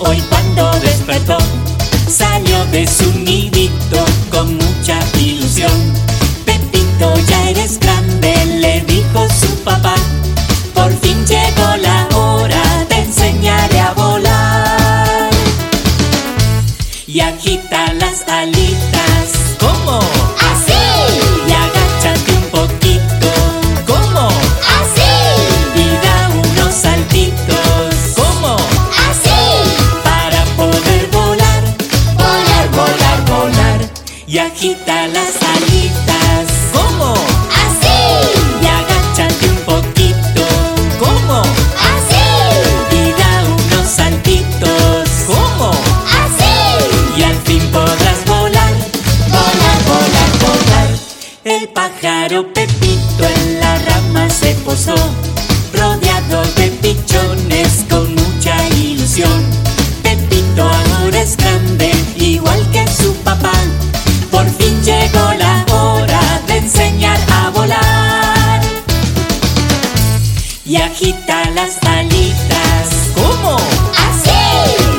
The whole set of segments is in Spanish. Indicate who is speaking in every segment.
Speaker 1: hoy cuando despertó salió de su nidito con mucha ilusión. Pepito, ya eres grande, le dijo su papá. Por fin llegó la hora, te enseñaré a volar. Y agita las alitas agita las alitas.
Speaker 2: ¿Cómo?
Speaker 3: ¡Así!
Speaker 1: Y agáchate un poquito
Speaker 2: ¿Cómo?
Speaker 3: ¡Así!
Speaker 1: y da unos saltitos.
Speaker 2: ¿Cómo?
Speaker 3: ¡Así!
Speaker 1: Y al fin podrás volar,
Speaker 3: Volar, volar, volar.
Speaker 2: El
Speaker 1: pájaro
Speaker 2: Pepito en la rama se posó, Y
Speaker 1: agita las alitas,
Speaker 2: ¿Cómo?
Speaker 3: ¡Así!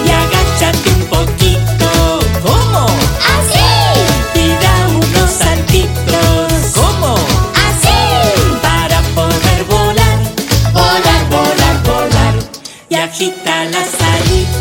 Speaker 1: y agáchate un poquito,
Speaker 2: ¿Cómo?
Speaker 3: ¡Así!
Speaker 1: y da unos saltitos.
Speaker 2: ¿Cómo?
Speaker 3: ¡Así!
Speaker 1: para poder volar
Speaker 3: Volar, volar, volar.
Speaker 2: y agita
Speaker 1: las alitas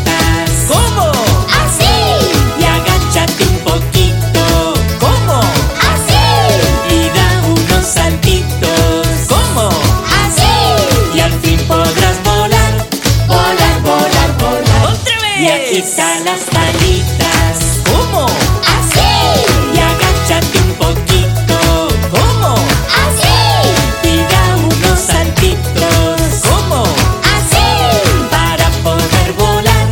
Speaker 1: agita las alitas
Speaker 2: ¿Cómo?
Speaker 3: ¡Así!
Speaker 1: y agáchate un poquito
Speaker 2: ¿Cómo?
Speaker 3: ¡Así!
Speaker 1: y da unos saltitos
Speaker 2: ¿Cómo?
Speaker 3: ¡Así!
Speaker 1: para poder volar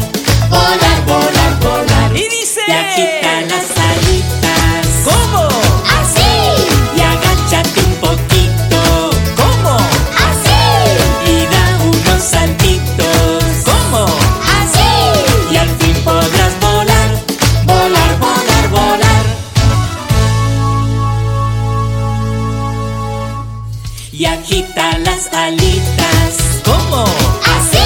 Speaker 1: Volar, volar, volar. Y dice... y agita las Y agita las alitas
Speaker 2: ¿Cómo?
Speaker 3: ¡Así!